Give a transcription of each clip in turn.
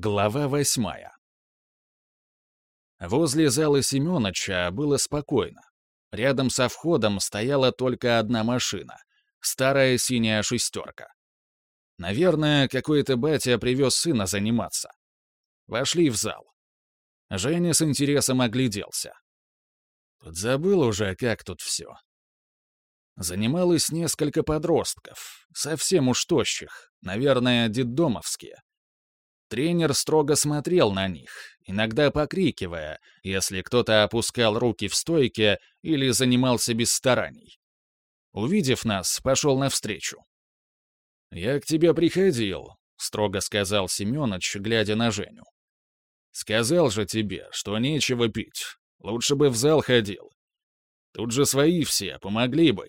Глава восьмая. Возле зала Семёныча было спокойно. Рядом со входом стояла только одна машина — старая синяя шестерка. Наверное, какой-то батя привез сына заниматься. Вошли в зал. Женя с интересом огляделся. Подзабыл уже, как тут все. Занималось несколько подростков, совсем уж тощих, наверное, детдомовские. Тренер строго смотрел на них, иногда покрикивая, если кто-то опускал руки в стойке или занимался без стараний. Увидев нас, пошел навстречу. «Я к тебе приходил», — строго сказал Семёныч, глядя на Женю. «Сказал же тебе, что нечего пить. Лучше бы в зал ходил. Тут же свои все, помогли бы.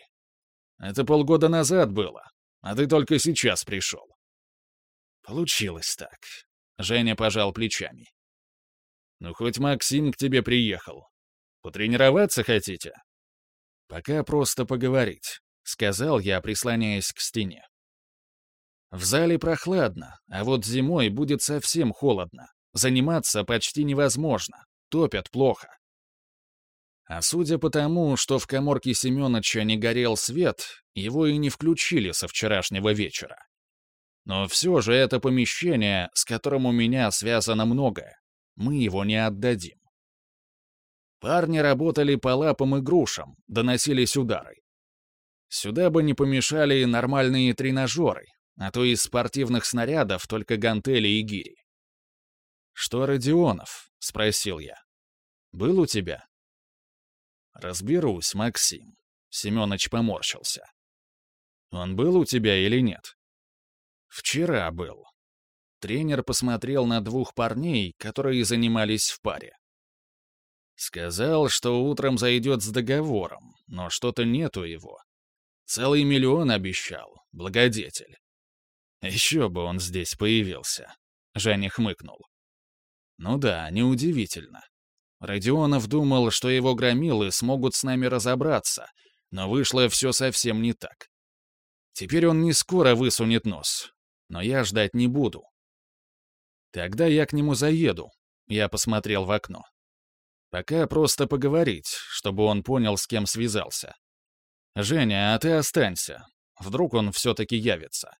Это полгода назад было, а ты только сейчас пришел». Получилось так. Женя пожал плечами. «Ну, хоть Максим к тебе приехал. Потренироваться хотите?» «Пока просто поговорить», — сказал я, прислоняясь к стене. В зале прохладно, а вот зимой будет совсем холодно. Заниматься почти невозможно. Топят плохо. А судя по тому, что в коморке Семёныча не горел свет, его и не включили со вчерашнего вечера. Но все же это помещение, с которым у меня связано многое. Мы его не отдадим. Парни работали по лапам и грушам, доносились удары. Сюда бы не помешали нормальные тренажеры, а то из спортивных снарядов только гантели и гири. «Что Родионов?» — спросил я. «Был у тебя?» «Разберусь, Максим», — Семёныч поморщился. «Он был у тебя или нет?» Вчера был. Тренер посмотрел на двух парней, которые занимались в паре. Сказал, что утром зайдет с договором, но что-то нету его. Целый миллион обещал, благодетель. Еще бы он здесь появился. Женя хмыкнул. Ну да, неудивительно. Родионов думал, что его громилы смогут с нами разобраться, но вышло все совсем не так. Теперь он не скоро высунет нос, но я ждать не буду. Тогда я к нему заеду. Я посмотрел в окно. Пока просто поговорить, чтобы он понял, с кем связался. «Женя, а ты останься. Вдруг он все-таки явится.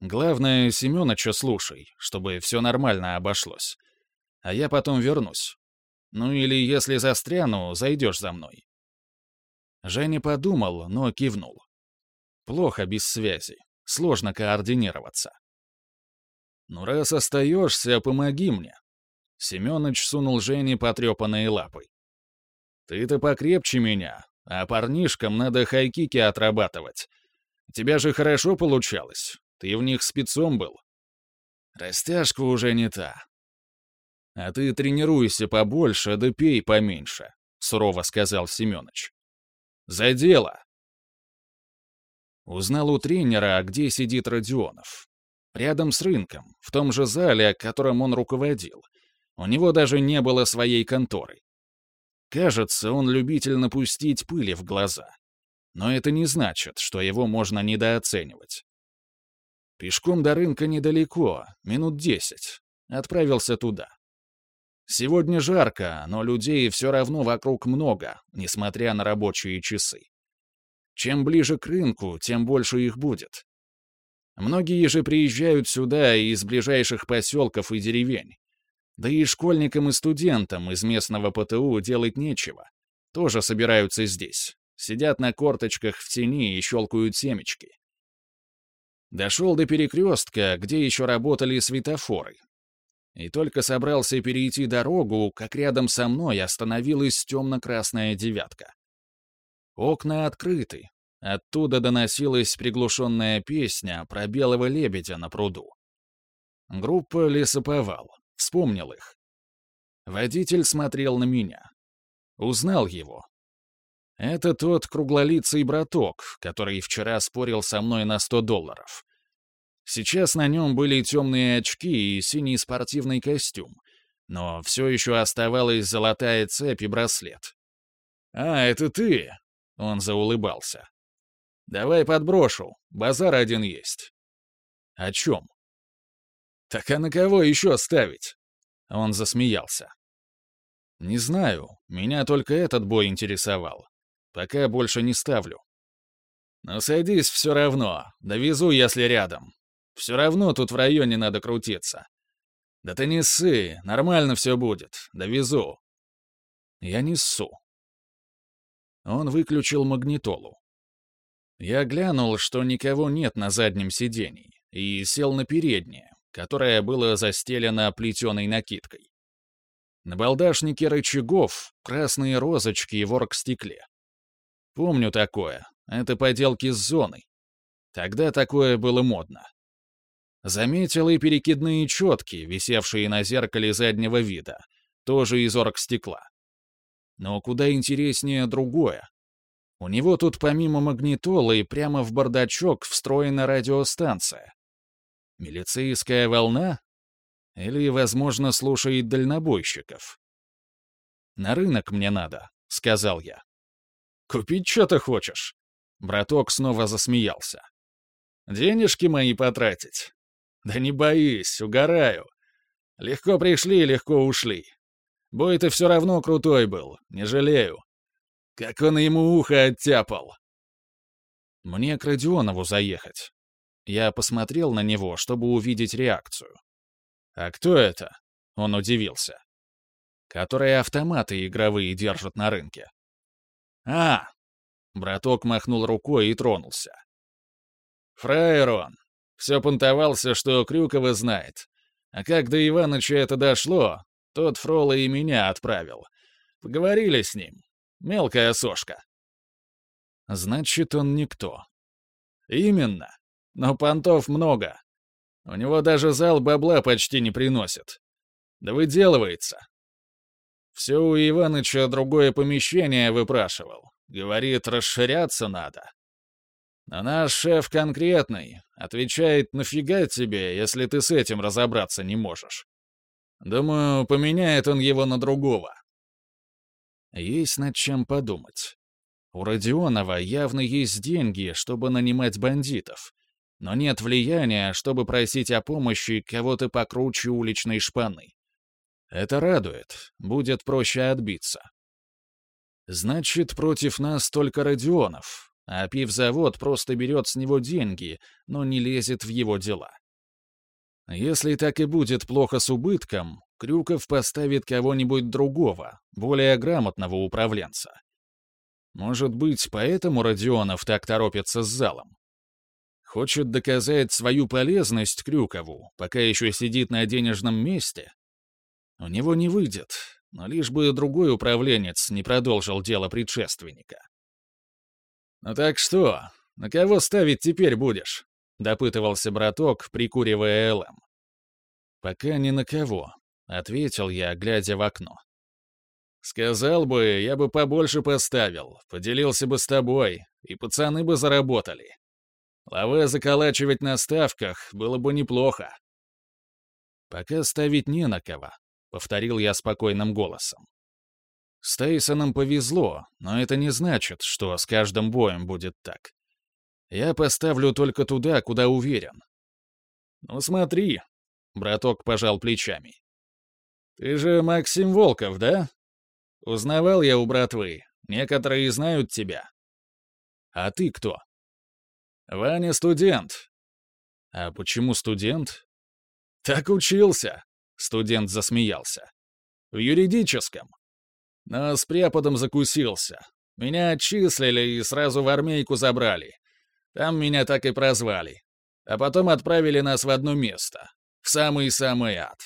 Главное, Семёныча слушай, чтобы все нормально обошлось. А я потом вернусь. Ну или если застряну, зайдешь за мной». Женя подумал, но кивнул. Плохо без связи сложно координироваться. «Ну, раз остаешься, помоги мне». Семёныч сунул Жене потрепанные лапы. «Ты-то покрепче меня, а парнишкам надо хайкики отрабатывать. Тебя же хорошо получалось, ты в них спецом был. Растяжка уже не та. А ты тренируйся побольше, да пей поменьше», — сурово сказал Семёныч. «За дело!» Узнал у тренера, где сидит Родионов. Рядом с рынком, в том же зале, которым он руководил. У него даже не было своей конторы. Кажется, он любитель напустить пыли в глаза. Но это не значит, что его можно недооценивать. Пешком до рынка недалеко, минут десять. Отправился туда. Сегодня жарко, но людей все равно вокруг много, несмотря на рабочие часы. Чем ближе к рынку, тем больше их будет. Многие же приезжают сюда из ближайших поселков и деревень. Да и школьникам и студентам из местного ПТУ делать нечего. Тоже собираются здесь. Сидят на корточках в тени и щелкают семечки. Дошел до перекрестка, где еще работали светофоры. И только собрался перейти дорогу, как рядом со мной остановилась темно-красная девятка. Окна открыты. Оттуда доносилась приглушенная песня про белого лебедя на пруду. Группа «Лесоповал». Вспомнил их. Водитель смотрел на меня. Узнал его. Это тот круглолицый браток, который вчера спорил со мной на 100 долларов. Сейчас на нем были темные очки и синий спортивный костюм, но все еще оставалась золотая цепь и браслет. «А, это ты!» Он заулыбался. «Давай подброшу. Базар один есть». «О чем?» Так а на кого еще ставить? Он засмеялся. Не знаю, меня только этот бой интересовал. Пока больше не ставлю. Но садись все равно, довезу, если рядом. Все равно тут в районе надо крутиться. Да ты не ссы, нормально все будет, довезу. Я не ссу. Он выключил магнитолу. Я глянул, что никого нет на заднем сидении, и сел на переднее, которое было застелено плетеной накидкой. На балдашнике рычагов красные розочки в оргстекле. Помню такое, это поделки с зоной. Тогда такое было модно. Заметил и перекидные четки, висевшие на зеркале заднего вида, тоже из оргстекла. Но куда интереснее другое. У него тут помимо магнитолы прямо в бардачок встроена радиостанция. Милицейская волна? Или, возможно, слушает дальнобойщиков? «На рынок мне надо», — сказал я. «Купить что-то хочешь?» Браток снова засмеялся. «Денежки мои потратить?» «Да не боись, угораю. Легко пришли, легко ушли. Бой-то все равно крутой был, не жалею. Как он ему ухо оттяпал. Мне к Родионову заехать. Я посмотрел на него, чтобы увидеть реакцию. «А кто это?» — он удивился. «Которые автоматы игровые держат на рынке». «А!» — браток махнул рукой и тронулся. «Фраер он. Все понтовался, что Крюкова знает. А как до Иваныча это дошло, тот Фрола и меня отправил. Поговорили с ним. Мелкая сошка. Значит, он никто. Именно. Но понтов много. У него даже зал бабла почти не приносит. Да выделывается. Все у Иваныча другое помещение выпрашивал. Говорит, расширяться надо. Но наш шеф конкретный. Отвечает, нафига тебе, если ты с этим разобраться не можешь. Думаю, поменяет он его на другого. Есть над чем подумать. У Родионова явно есть деньги, чтобы нанимать бандитов, но нет влияния, чтобы просить о помощи кого-то покруче уличной шпаны. Это радует, будет проще отбиться. Значит, против нас только Родионов, а пивзавод просто берет с него деньги, но не лезет в его дела. Если так и будет плохо с убытком, Крюков поставит кого-нибудь другого, более грамотного управленца. Может быть, поэтому Родионов так торопится с залом? Хочет доказать свою полезность Крюкову, пока еще сидит на денежном месте? У него не выйдет, но лишь бы другой управленец не продолжил дело предшественника. «Ну так что, на кого ставить теперь будешь?» — допытывался браток, прикуривая ЛМ. «Пока ни на кого», — ответил я, глядя в окно. «Сказал бы, я бы побольше поставил, поделился бы с тобой, и пацаны бы заработали. Лаве заколачивать на ставках было бы неплохо». «Пока ставить не на кого», — повторил я спокойным голосом. С Тейсоном повезло, но это не значит, что с каждым боем будет так. Я поставлю только туда, куда уверен. «Ну смотри», — браток пожал плечами. «Ты же Максим Волков, да? Узнавал я у братвы. Некоторые знают тебя. А ты кто?» «Ваня студент». «А почему студент?» «Так учился», — студент засмеялся. «В юридическом. Но с преподом закусился. Меня отчислили и сразу в армейку забрали. Там меня так и прозвали. А потом отправили нас в одно место. В самый-самый ад.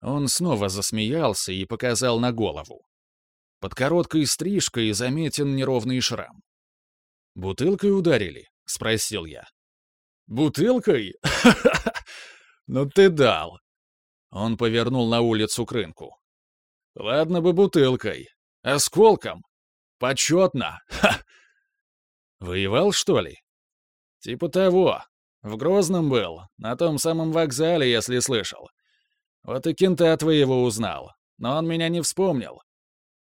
Он снова засмеялся и показал на голову. Под короткой стрижкой заметен неровный шрам. «Бутылкой ударили?» — спросил я. «Бутылкой? Ну ты дал!» Он повернул на улицу к рынку. «Ладно бы бутылкой. Осколком. Почетно. Ха!» «Воевал, что ли?» «Типа того. В Грозном был, на том самом вокзале, если слышал. Вот и кента твоего узнал, но он меня не вспомнил.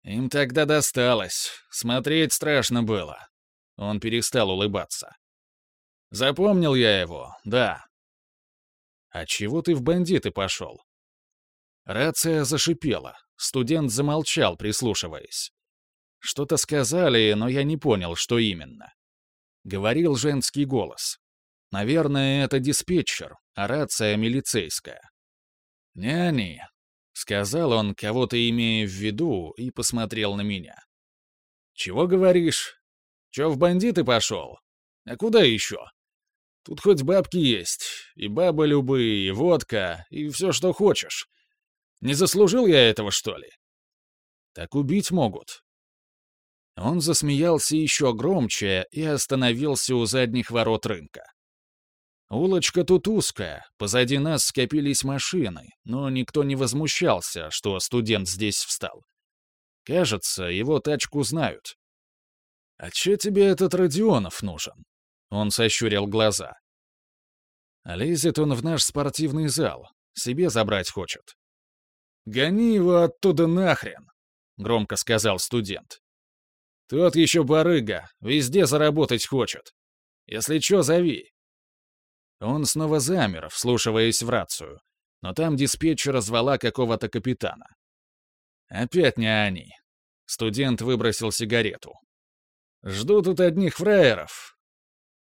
Им тогда досталось, смотреть страшно было. Он перестал улыбаться. Запомнил я его, да. «А чего ты в бандиты пошел?» Рация зашипела. Студент замолчал, прислушиваясь. Что-то сказали, но я не понял, что именно. Говорил женский голос. Наверное, это диспетчер, а рация милицейская. «Не они», — сказал он, кого-то имея в виду, и посмотрел на меня. «Чего говоришь? Чё в бандиты пошел? А куда еще? Тут хоть бабки есть, и бабы любые, и водка, и все, что хочешь. Не заслужил я этого, что ли? Так убить могут. Он засмеялся еще громче и остановился у задних ворот рынка. Улочка тут узкая, позади нас скопились машины, но никто не возмущался, что студент здесь встал. Кажется, его тачку знают. «А че тебе этот Родионов нужен?» Он сощурил глаза. «Лезет он в наш спортивный зал. Себе забрать хочет. «Гони его оттуда нахрен!» — громко сказал студент. «Тот еще барыга, везде заработать хочет. Если чё, зови». Он снова замер, вслушиваясь в рацию, но там диспетчера звала какого-то капитана. «Опять не они». Студент выбросил сигарету. «Жду тут одних фраеров.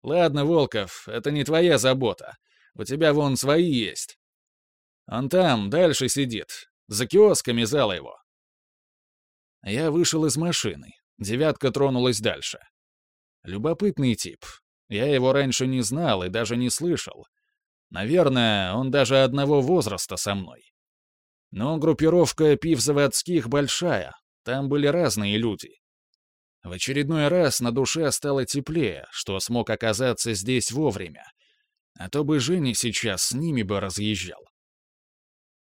Ладно, Волков, это не твоя забота. У тебя вон свои есть. Он там, дальше сидит, за киосками зала его. Я вышел из машины. Девятка тронулась дальше. Любопытный тип. Я его раньше не знал и даже не слышал. Наверное, он даже одного возраста со мной. Но группировка пивзаводских большая. Там были разные люди. В очередной раз на душе стало теплее, что смог оказаться здесь вовремя. А то бы Женя сейчас с ними бы разъезжал.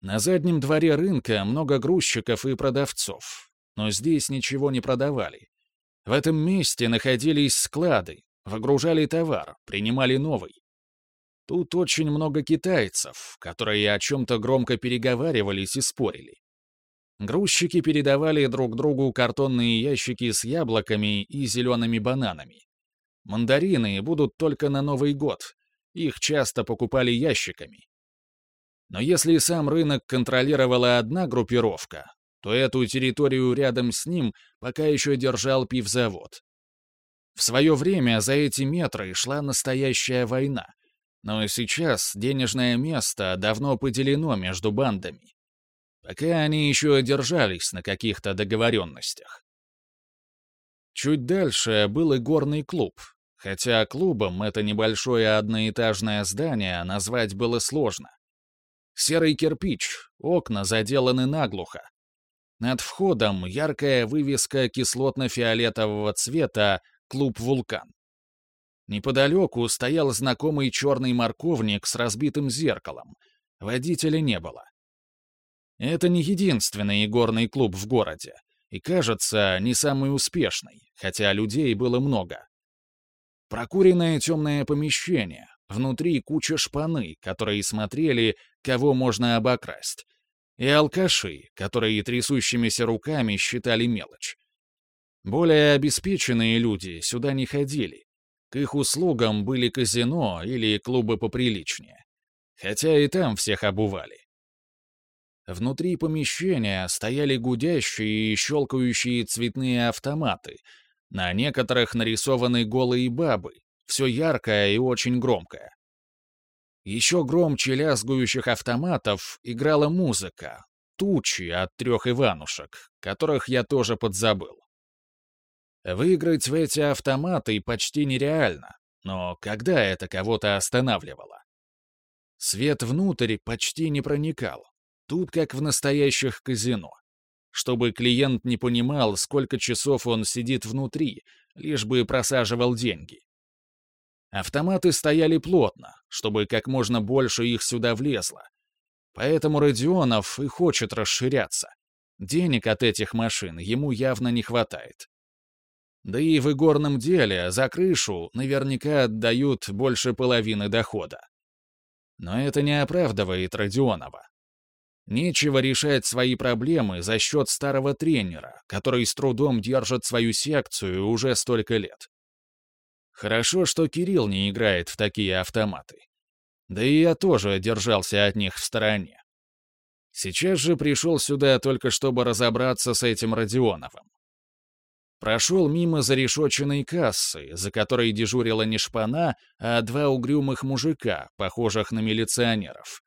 На заднем дворе рынка много грузчиков и продавцов, но здесь ничего не продавали. В этом месте находились склады, выгружали товар, принимали новый. Тут очень много китайцев, которые о чем-то громко переговаривались и спорили. Грузчики передавали друг другу картонные ящики с яблоками и зелеными бананами. Мандарины будут только на Новый год. Их часто покупали ящиками. Но если сам рынок контролировала одна группировка, то эту территорию рядом с ним пока еще держал пивзавод. В свое время за эти метры шла настоящая война, но сейчас денежное место давно поделено между бандами. Пока они еще держались на каких-то договоренностях. Чуть дальше был и горный клуб, хотя клубом это небольшое одноэтажное здание назвать было сложно. Серый кирпич, окна заделаны наглухо. Над входом яркая вывеска кислотно-фиолетового цвета «Клуб Вулкан». Неподалеку стоял знакомый черный морковник с разбитым зеркалом. Водителя не было. Это не единственный горный клуб в городе. И, кажется, не самый успешный, хотя людей было много. Прокуренное темное помещение, внутри куча шпаны, которые смотрели, кого можно обокрасть. И алкаши, которые трясущимися руками считали мелочь. Более обеспеченные люди сюда не ходили. К их услугам были казино или клубы поприличнее. Хотя и там всех обували. Внутри помещения стояли гудящие и щелкающие цветные автоматы. На некоторых нарисованы голые бабы, все яркое и очень громкое. Еще громче лязгующих автоматов играла музыка, тучи от трех Иванушек, которых я тоже подзабыл. Выиграть в эти автоматы почти нереально, но когда это кого-то останавливало? Свет внутрь почти не проникал. Тут как в настоящих казино. Чтобы клиент не понимал, сколько часов он сидит внутри, лишь бы просаживал деньги. Автоматы стояли плотно, чтобы как можно больше их сюда влезло. Поэтому Родионов и хочет расширяться. Денег от этих машин ему явно не хватает. Да и в игорном деле за крышу наверняка отдают больше половины дохода. Но это не оправдывает Родионова. Нечего решать свои проблемы за счет старого тренера, который с трудом держит свою секцию уже столько лет. Хорошо, что Кирилл не играет в такие автоматы. Да и я тоже держался от них в стороне. Сейчас же пришел сюда только чтобы разобраться с этим Родионовым. Прошел мимо зарешоченной кассы, за которой дежурила не шпана, а два угрюмых мужика, похожих на милиционеров.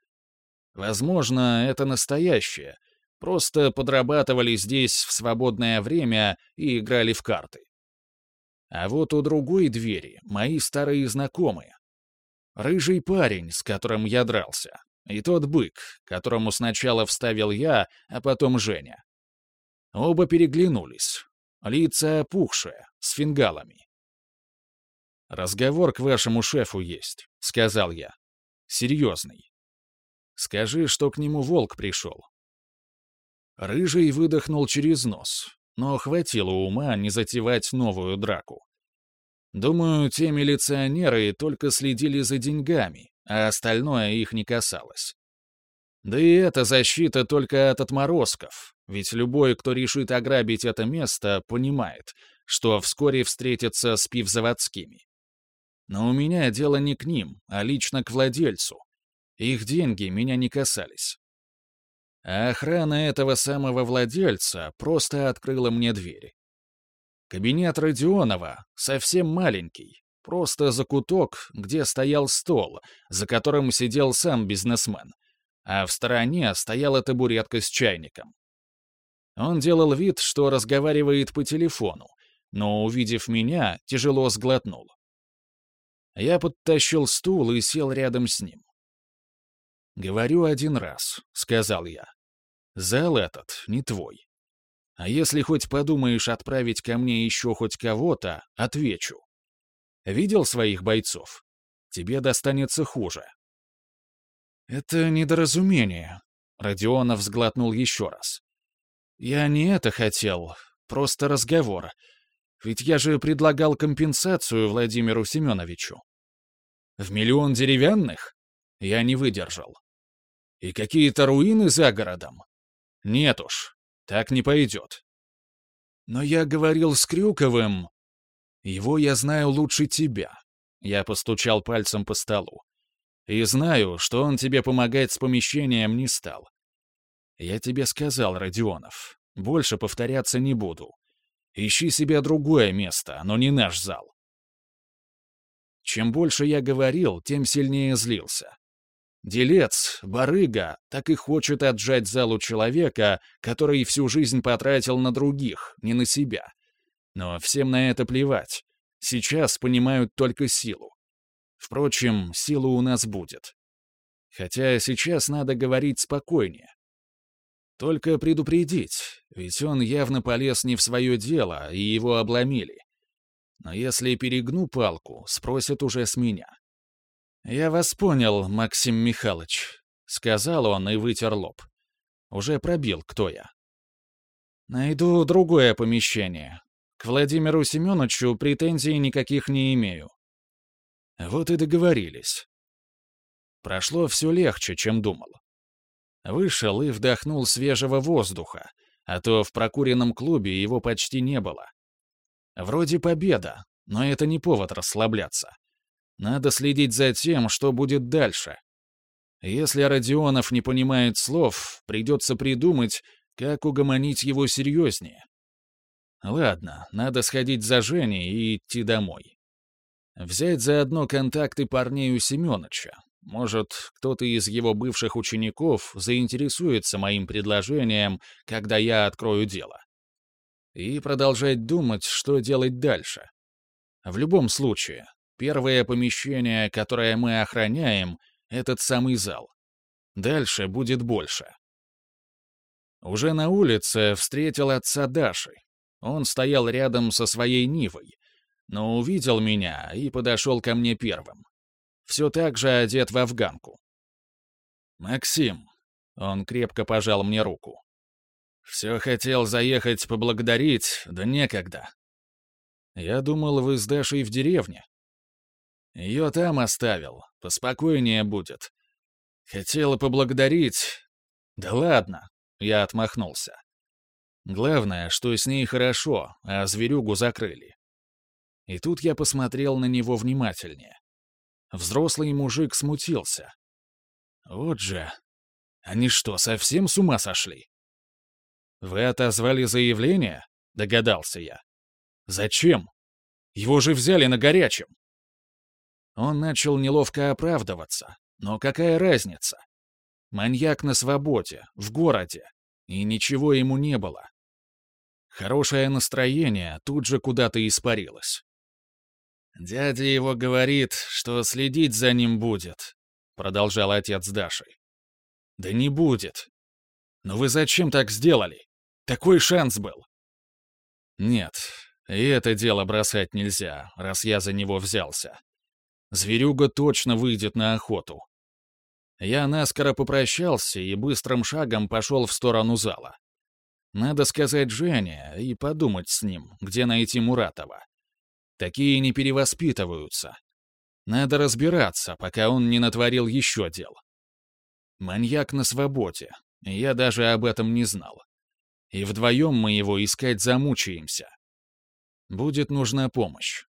Возможно, это настоящее, просто подрабатывали здесь в свободное время и играли в карты. А вот у другой двери мои старые знакомые. Рыжий парень, с которым я дрался, и тот бык, которому сначала вставил я, а потом Женя. Оба переглянулись, лица опухшие, с фингалами. «Разговор к вашему шефу есть», — сказал я. «Серьезный. Скажи, что к нему волк пришел». Рыжий выдохнул через нос, но хватило ума не затевать новую драку. Думаю, те милиционеры только следили за деньгами, а остальное их не касалось. Да и эта защита только от отморозков, ведь любой, кто решит ограбить это место, понимает, что вскоре встретится с пивзаводскими. Но у меня дело не к ним, а лично к владельцу. Их деньги меня не касались. А охрана этого самого владельца просто открыла мне двери. Кабинет Родионова совсем маленький, просто закуток, где стоял стол, за которым сидел сам бизнесмен, а в стороне стояла табуретка с чайником. Он делал вид, что разговаривает по телефону, но, увидев меня, тяжело сглотнул. Я подтащил стул и сел рядом с ним. «Говорю один раз», — сказал я. «Зал этот не твой. А если хоть подумаешь отправить ко мне еще хоть кого-то, отвечу. Видел своих бойцов? Тебе достанется хуже». «Это недоразумение», — Родионов взглотнул еще раз. «Я не это хотел, просто разговор. Ведь я же предлагал компенсацию Владимиру Семеновичу». «В миллион деревянных?» Я не выдержал. «И какие-то руины за городом?» «Нет уж, так не пойдет». «Но я говорил с Крюковым...» «Его я знаю лучше тебя», — я постучал пальцем по столу. «И знаю, что он тебе помогать с помещением не стал. Я тебе сказал, Родионов, больше повторяться не буду. Ищи себе другое место, но не наш зал. Чем больше я говорил, тем сильнее злился. Делец, барыга, так и хочет отжать залу человека, который всю жизнь потратил на других, не на себя. Но всем на это плевать. Сейчас понимают только силу. Впрочем, сила у нас будет. Хотя сейчас надо говорить спокойнее. Только предупредить, ведь он явно полез не в свое дело, и его обломили. Но если перегну палку, спросят уже с меня. «Я вас понял, Максим Михайлович», — сказал он и вытер лоб. Уже пробил, кто я. «Найду другое помещение. К Владимиру Семеновичу претензий никаких не имею». Вот и договорились. Прошло все легче, чем думал. Вышел и вдохнул свежего воздуха, а то в прокуренном клубе его почти не было. Вроде победа, но это не повод расслабляться. Надо следить за тем, что будет дальше. Если Родионов не понимает слов, придется придумать, как угомонить его серьезнее. Ладно, надо сходить за Женей и идти домой. Взять заодно контакты парней у Семёныча, может, кто-то из его бывших учеников заинтересуется моим предложением, когда я открою дело. И продолжать думать, что делать дальше. В любом случае, первое помещение, которое мы охраняем, этот самый зал. Дальше будет больше. Уже на улице встретил отца Даши. Он стоял рядом со своей Нивой, но увидел меня и подошел ко мне первым все так же одет в афганку. «Максим», — он крепко пожал мне руку. «Все хотел заехать поблагодарить, да некогда. Я думал, вы с Дашей в деревне. Ее там оставил, поспокойнее будет. Хотела поблагодарить. Да ладно, я отмахнулся. Главное, что с ней хорошо, а зверюгу закрыли. И тут я посмотрел на него внимательнее. Взрослый мужик смутился. Вот же. Они что, совсем с ума сошли? «Вы отозвали заявление?» — догадался я. «Зачем? Его же взяли на горячем». Он начал неловко оправдываться. Но какая разница? Маньяк на свободе, в городе, и ничего ему не было. Хорошее настроение тут же куда-то испарилось. «Дядя его говорит, что следить за ним будет», — продолжал отец Даши. «Да не будет. Но вы зачем так сделали? Такой шанс был». «Нет, и это дело бросать нельзя, раз я за него взялся. Зверюга точно выйдет на охоту. Я наскоро попрощался и быстрым шагом пошел в сторону зала. Надо сказать Жене и подумать с ним, где найти Муратова. Такие не перевоспитываются. Надо разбираться, пока он не натворил еще дел. Маньяк на свободе, я даже об этом не знал. И вдвоем мы его искать замучаемся. Будет нужна помощь.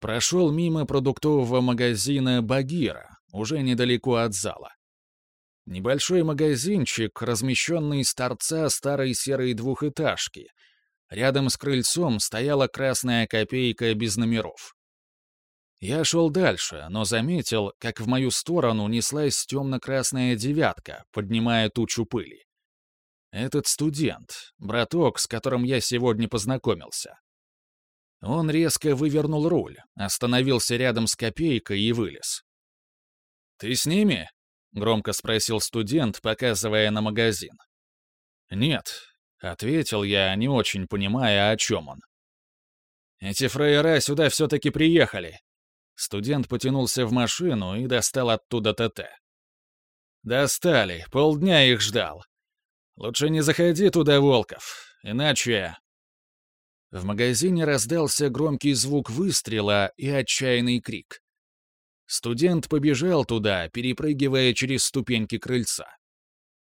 Прошел мимо продуктового магазина «Багира», уже недалеко от зала. Небольшой магазинчик, размещенный с торца старой серой двухэтажки. Рядом с крыльцом стояла красная копейка без номеров. Я шел дальше, но заметил, как в мою сторону неслась темно-красная девятка, поднимая тучу пыли. Этот студент, браток, с которым я сегодня познакомился. Он резко вывернул руль, остановился рядом с копейкой и вылез. «Ты с ними?» — громко спросил студент, показывая на магазин. «Нет», — ответил я, не очень понимая, о чем он. «Эти фраера сюда все-таки приехали». Студент потянулся в машину и достал оттуда ТТ. «Достали, полдня их ждал. Лучше не заходи туда, Волков, иначе...» В магазине раздался громкий звук выстрела и отчаянный крик. Студент побежал туда, перепрыгивая через ступеньки крыльца.